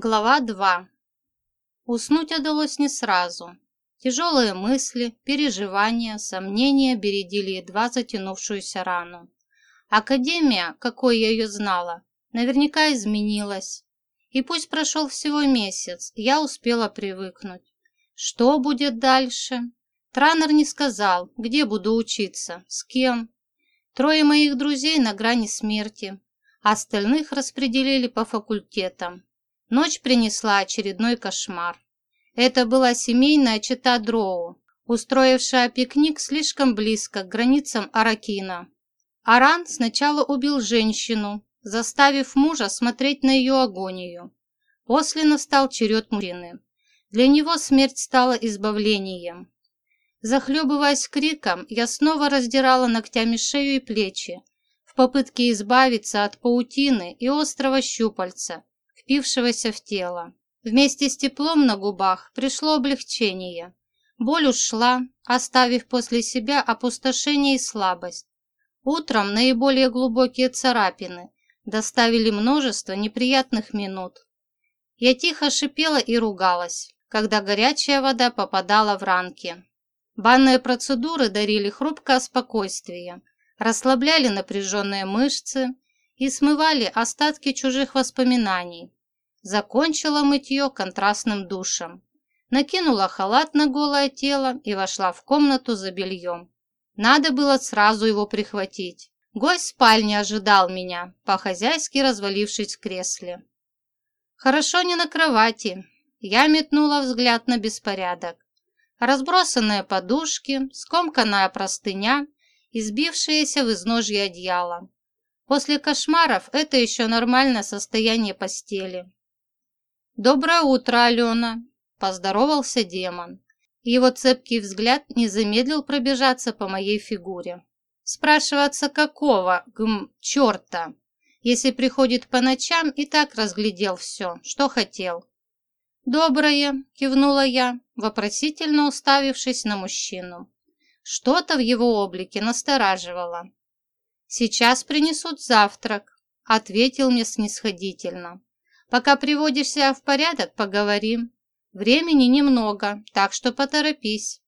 Глава 2. Уснуть удалось не сразу. Тяжелые мысли, переживания, сомнения бередили едва затянувшуюся рану. Академия, какой я ее знала, наверняка изменилась. И пусть прошел всего месяц, я успела привыкнуть. Что будет дальше? Транер не сказал, где буду учиться, с кем. Трое моих друзей на грани смерти, остальных распределили по факультетам. Ночь принесла очередной кошмар. Это была семейная чета Дроу, устроившая пикник слишком близко к границам Аракина. Аран сначала убил женщину, заставив мужа смотреть на ее агонию. После настал черед мужчины. Для него смерть стала избавлением. Захлебываясь криком, я снова раздирала ногтями шею и плечи, в попытке избавиться от паутины и острого щупальца, впившегося в тело. Вместе с теплом на губах пришло облегчение. Боль ушла, оставив после себя опустошение и слабость. Утром наиболее глубокие царапины доставили множество неприятных минут. Я тихо шипела и ругалась, когда горячая вода попадала в ранки. Банные процедуры дарили хрупкое спокойствие, расслабляли напряженные мышцы и смывали остатки чужих воспоминаний, Закончила мытье контрастным душем. Накинула халат на голое тело и вошла в комнату за бельем. Надо было сразу его прихватить. Гость в спальне ожидал меня, по-хозяйски развалившись в кресле. Хорошо не на кровати. Я метнула взгляд на беспорядок. Разбросанные подушки, скомканная простыня, избившиеся в изножье одеяла. После кошмаров это еще нормальное состояние постели. «Доброе утро, Алена!» – поздоровался демон. Его цепкий взгляд не замедлил пробежаться по моей фигуре. Спрашиваться какого, гм, черта, если приходит по ночам и так разглядел все, что хотел. «Доброе!» – кивнула я, вопросительно уставившись на мужчину. Что-то в его облике настораживало. «Сейчас принесут завтрак», – ответил мне снисходительно. Пока приводишь себя в порядок, поговорим. Времени немного, так что поторопись.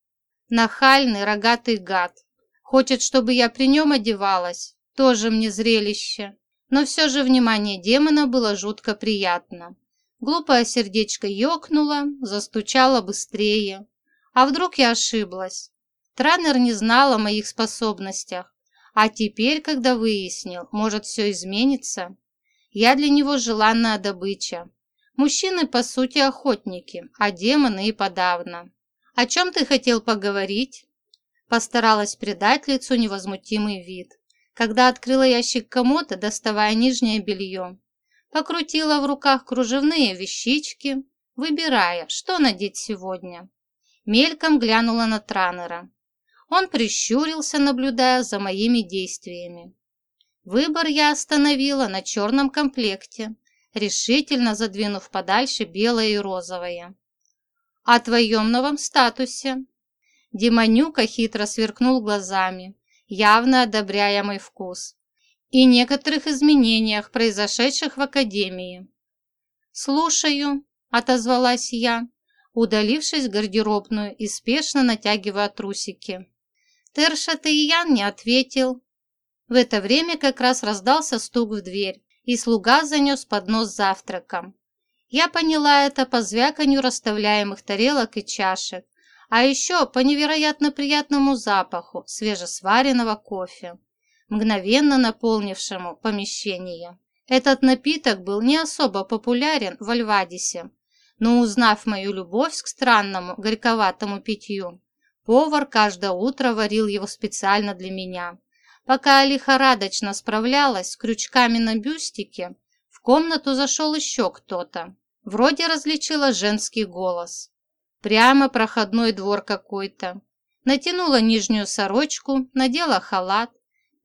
Нахальный рогатый гад. Хочет, чтобы я при нем одевалась. Тоже мне зрелище. Но все же внимание демона было жутко приятно. Глупое сердечко ёкнуло, застучало быстрее. А вдруг я ошиблась? Транер не знал о моих способностях. А теперь, когда выяснил, может, все изменится? Я для него желанная добыча. Мужчины, по сути, охотники, а демоны и подавно. О чем ты хотел поговорить? Постаралась придать лицу невозмутимый вид, когда открыла ящик комода, доставая нижнее белье. Покрутила в руках кружевные вещички, выбирая, что надеть сегодня. Мельком глянула на Транера. Он прищурился, наблюдая за моими действиями. Выбор я остановила на черном комплекте, решительно задвинув подальше белое и розовое. «О твоем новом статусе?» Демонюка хитро сверкнул глазами, явно одобряя мой вкус, и некоторых изменениях, произошедших в Академии. «Слушаю», — отозвалась я, удалившись в гардеробную и спешно натягивая трусики. Терша Таиян не ответил, в это время как раз раздался стук в дверь, и слуга занес поднос с завтраком. Я поняла это по звяканью расставляемых тарелок и чашек, а еще по невероятно приятному запаху свежесваренного кофе, мгновенно наполнившему помещение. Этот напиток был не особо популярен в Альвадисе, но узнав мою любовь к странному горьковатому питью, повар каждое утро варил его специально для меня. Пока лихорадочно справлялась с крючками на бюстике, в комнату зашел еще кто-то. Вроде различила женский голос. Прямо проходной двор какой-то. Натянула нижнюю сорочку, надела халат.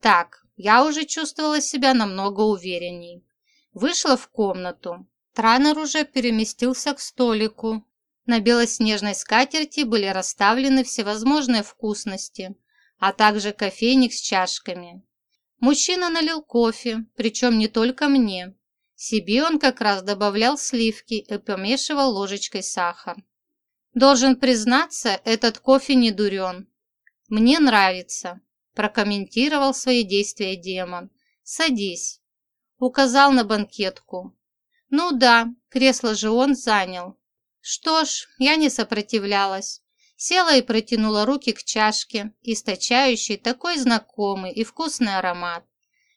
Так, я уже чувствовала себя намного уверенней. Вышла в комнату. Транер уже переместился к столику. На белоснежной скатерти были расставлены всевозможные вкусности – а также кофейник с чашками. Мужчина налил кофе, причем не только мне. Себе он как раз добавлял сливки и помешивал ложечкой сахар. Должен признаться, этот кофе не дурен. Мне нравится, прокомментировал свои действия демон. Садись. Указал на банкетку. Ну да, кресло же он занял. Что ж, я не сопротивлялась. Села и протянула руки к чашке, источающей такой знакомый и вкусный аромат.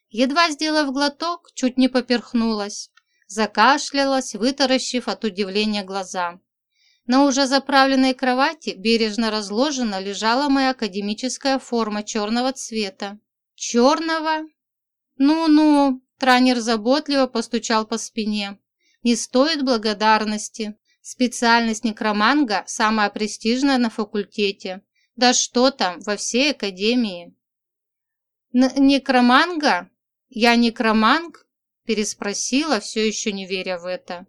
Едва сделав глоток, чуть не поперхнулась. Закашлялась, вытаращив от удивления глаза. На уже заправленной кровати бережно разложена лежала моя академическая форма черного цвета. «Черного?» «Ну-ну», – Транер заботливо постучал по спине. «Не стоит благодарности. Специальность некроманга самая престижная на факультете. Да что там, во всей академии». Н «Некроманга?» «Я некроманг?» – переспросила, все еще не веря в это.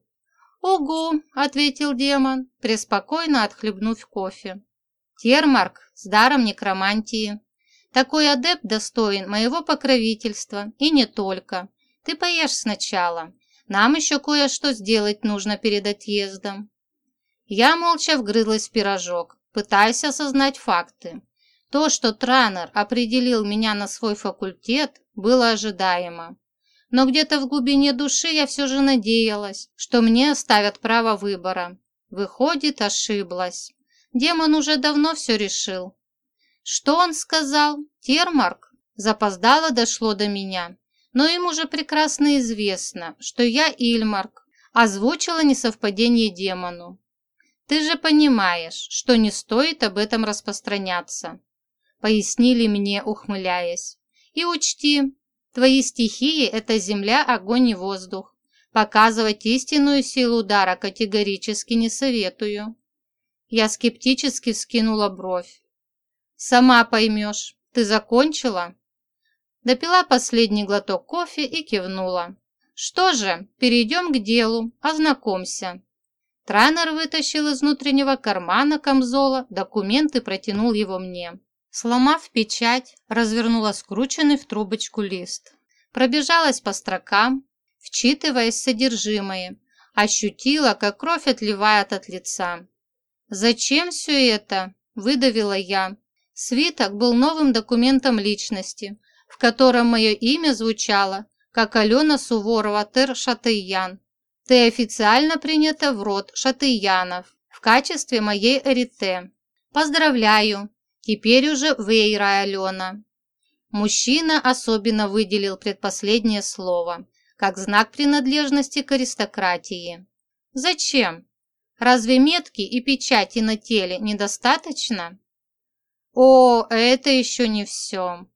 «Угу», – ответил демон, преспокойно отхлебнув кофе. «Термарк с даром некромантии. Такой адепт достоин моего покровительства, и не только. Ты поешь сначала. Нам еще кое-что сделать нужно перед отъездом». Я молча вгрызлась в пирожок, пытаясь осознать факты. То, что Транер определил меня на свой факультет, было ожидаемо. Но где-то в глубине души я все же надеялась, что мне оставят право выбора. Выходит, ошиблась. Демон уже давно все решил. Что он сказал? Термарк? Запоздало дошло до меня. Но им уже прекрасно известно, что я Ильмарк. Озвучила несовпадение демону. Ты же понимаешь, что не стоит об этом распространяться. Пояснили мне, ухмыляясь. И учти, твои стихии – это земля, огонь и воздух. Показывать истинную силу удара категорически не советую. Я скептически вскинула бровь. «Сама поймешь. Ты закончила?» Допила последний глоток кофе и кивнула. «Что же, перейдем к делу. Ознакомься». Транер вытащил из внутреннего кармана камзола документ и протянул его мне. Сломав печать, развернула скрученный в трубочку лист. Пробежалась по строкам, вчитываясь содержимое, ощутила, как кровь отливает от лица. «Зачем все это?» – выдавила я. Свиток был новым документом личности, в котором мое имя звучало, как Алена Суворова Тер Шатыян. Ты официально принята в род Шатыянов в качестве моей Эрите. Поздравляю, Теперь уже Вейра Алена. Мужчина особенно выделил предпоследнее слово, как знак принадлежности к аристократии. Зачем? Разве метки и печати на теле недостаточно? О, это еще не все.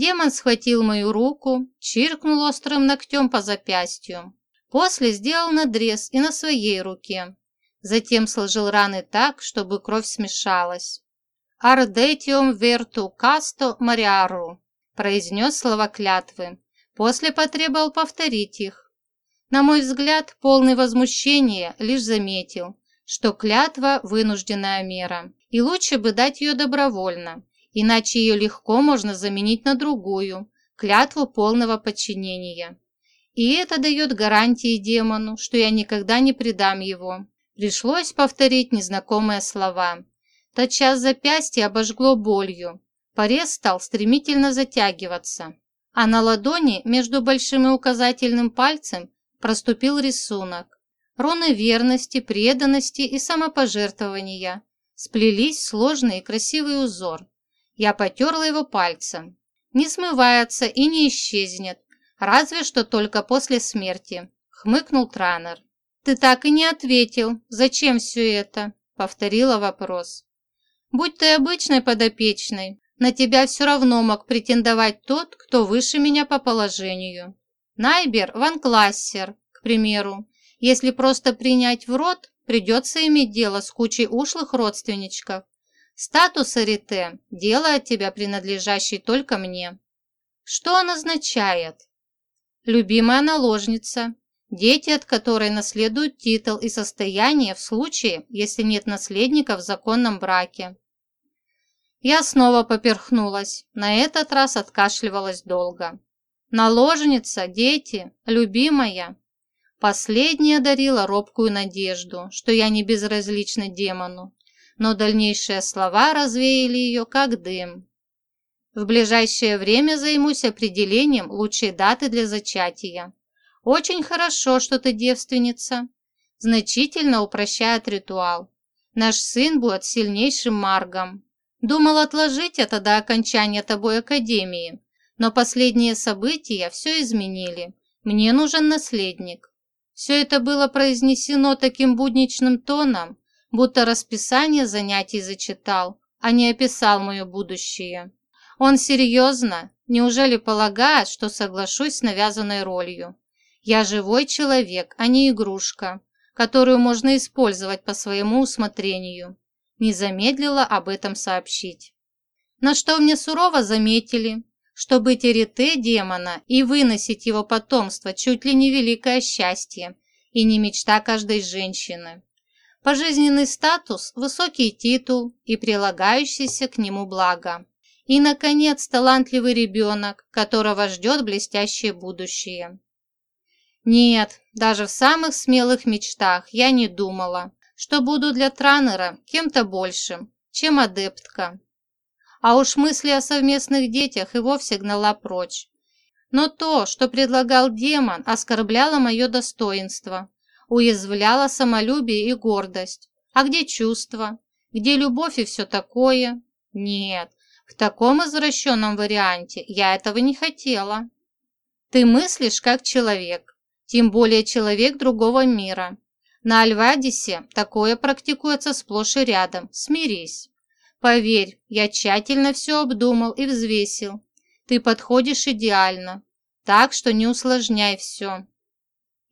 Демон схватил мою руку, чиркнул острым ногтем по запястью. После сделал надрез и на своей руке. Затем сложил раны так, чтобы кровь смешалась. «Ардетиум верту касто мариару», произнес слова клятвы. После потребовал повторить их. На мой взгляд, полный возмущения лишь заметил, что клятва – вынужденная мера, и лучше бы дать ее добровольно, иначе ее легко можно заменить на другую, клятву полного подчинения. И это дает гарантии демону, что я никогда не предам его. Пришлось повторить незнакомые слова – Тотчас запястье обожгло болью. Порез стал стремительно затягиваться, а на ладони между большим и указательным пальцем проступил рисунок. Руны верности, преданности и самопожертвования сплелись в сложный и красивый узор. Я потерла его пальцем. Не смывается и не исчезнет, разве что только после смерти, хмыкнул Транер. Ты так и не ответил, зачем все это? Повторила вопрос. Будь ты обычной подопечной, на тебя все равно мог претендовать тот, кто выше меня по положению. Найбер Ван Классер, к примеру. Если просто принять в рот, придется иметь дело с кучей ушлых родственничков. Статус Арите делает тебя принадлежащей только мне. Что он означает? Любимая наложница, дети от которой наследуют титул и состояние в случае, если нет наследника в законном браке. Я снова поперхнулась, на этот раз откашливалась долго. Наложница, дети, любимая. Последняя дарила робкую надежду, что я не безразлична демону, но дальнейшие слова развеяли ее, как дым. В ближайшее время займусь определением лучшей даты для зачатия. Очень хорошо, что ты девственница. Значительно упрощает ритуал. Наш сын будет сильнейшим маргом. Думал отложить это до окончания тобой академии, но последние события все изменили. Мне нужен наследник. Все это было произнесено таким будничным тоном, будто расписание занятий зачитал, а не описал мое будущее. Он серьезно? Неужели полагает, что соглашусь с навязанной ролью? Я живой человек, а не игрушка, которую можно использовать по своему усмотрению. Не замедлила об этом сообщить. На что мне сурово заметили, что быть эрите демона и выносить его потомство чуть ли не великое счастье и не мечта каждой женщины. Пожизненный статус, высокий титул и прилагающийся к нему благо. И, наконец, талантливый ребенок, которого ждет блестящее будущее. Нет, даже в самых смелых мечтах я не думала, что буду для Транера кем-то большим, чем адептка. А уж мысли о совместных детях и вовсе гнала прочь. Но то, что предлагал демон, оскорбляло мое достоинство, уязвляло самолюбие и гордость. А где чувства? Где любовь и все такое? Нет, в таком извращенном варианте я этого не хотела. Ты мыслишь как человек, тем более человек другого мира. На Альвадисе такое практикуется сплошь и рядом, смирись. Поверь, я тщательно все обдумал и взвесил. Ты подходишь идеально, так что не усложняй все.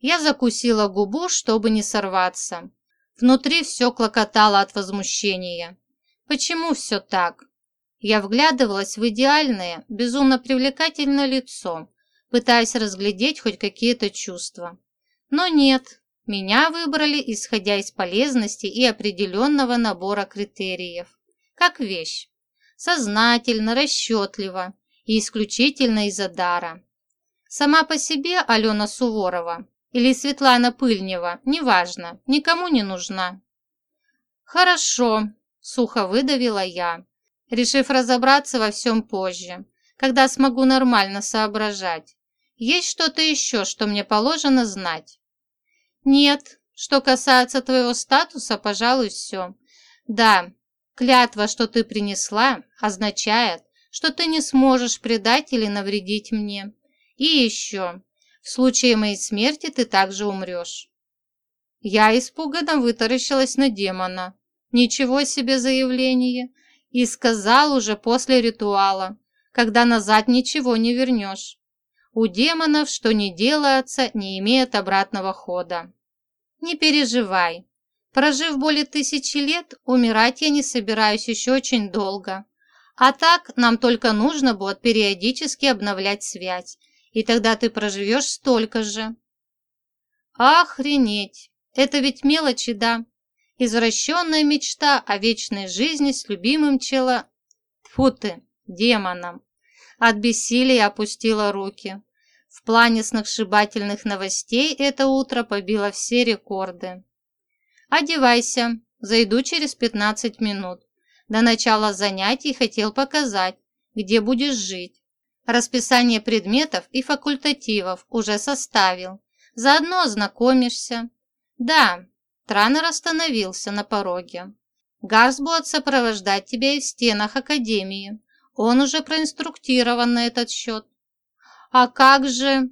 Я закусила губу, чтобы не сорваться. Внутри все клокотало от возмущения. Почему все так? Я вглядывалась в идеальное, безумно привлекательное лицо, пытаясь разглядеть хоть какие-то чувства. Но нет, меня выбрали, исходя из полезности и определенного набора критериев. Как вещь. Сознательно, расчетливо и исключительно из-за дара. Сама по себе Алена Суворова или Светлана Пыльнева, неважно, никому не нужна. «Хорошо», – сухо выдавила я, решив разобраться во всем позже, когда смогу нормально соображать. Есть что-то еще, что мне положено знать? Нет. Что касается твоего статуса, пожалуй, все. Да, клятва, что ты принесла, означает, что ты не сможешь предать или навредить мне. И еще, в случае моей смерти ты также умрешь. Я испуганно вытаращилась на демона. Ничего себе заявление. И сказал уже после ритуала, когда назад ничего не вернешь. У демонов, что не делается, не имеет обратного хода. Не переживай. Прожив более тысячи лет, умирать я не собираюсь еще очень долго. А так, нам только нужно будет периодически обновлять связь, и тогда ты проживешь столько же. Охренеть! Это ведь мелочи, да? Извращенная мечта о вечной жизни с любимым чело... Фу ты, демоном. От бессилия опустила руки. В плане сногсшибательных новостей это утро побило все рекорды. «Одевайся, зайду через 15 минут. До начала занятий хотел показать, где будешь жить. Расписание предметов и факультативов уже составил. Заодно ознакомишься. Да, Транер остановился на пороге. Гарс будет сопровождать тебя и в стенах Академии. Он уже проинструктирован на этот счет. А как же...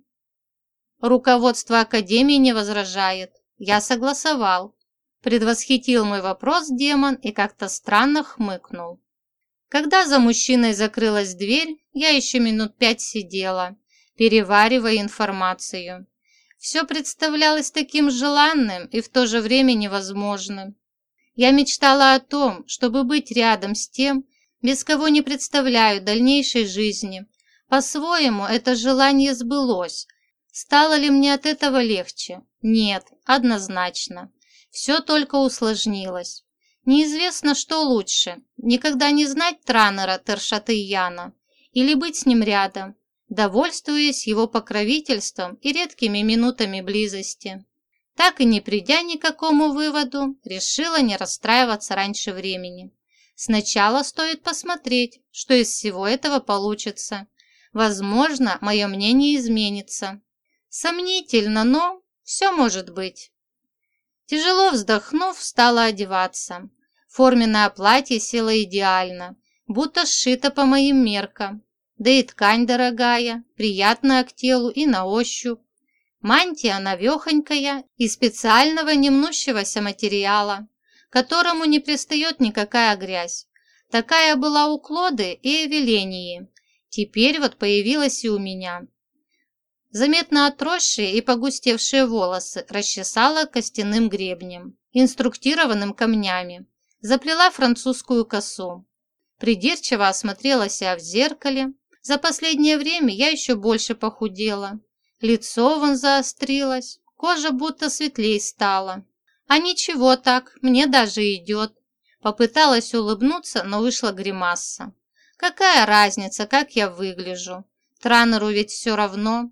Руководство Академии не возражает. Я согласовал. Предвосхитил мой вопрос демон и как-то странно хмыкнул. Когда за мужчиной закрылась дверь, я еще минут пять сидела, переваривая информацию. Все представлялось таким желанным и в то же время невозможным. Я мечтала о том, чтобы быть рядом с тем, без кого не представляю дальнейшей жизни. По-своему это желание сбылось. Стало ли мне от этого легче? Нет, однозначно. Все только усложнилось. Неизвестно, что лучше, никогда не знать Транера Тершатыяна или быть с ним рядом, довольствуясь его покровительством и редкими минутами близости. Так и не придя ни к какому выводу, решила не расстраиваться раньше времени. Сначала стоит посмотреть, что из всего этого получится. Возможно, мое мнение изменится. Сомнительно, но все может быть. Тяжело вздохнув, стала одеваться. Форменное платье село идеально, будто сшито по моим меркам. Да и ткань дорогая, приятная к телу и на ощупь. Мантия навехонькая из специального немнущегося материала, которому не пристает никакая грязь. Такая была у Клоды и Эвелении. Теперь вот появилась и у меня. Заметно отросшие и погустевшие волосы расчесала костяным гребнем, инструктированным камнями. Заплела французскую косу. Придирчиво осмотрела себя в зеркале. За последнее время я еще больше похудела. Лицо вон заострилось, кожа будто светлей стала. А ничего так, мне даже идет. Попыталась улыбнуться, но вышла гримаса. Какая разница, как я выгляжу? Транеру ведь все равно.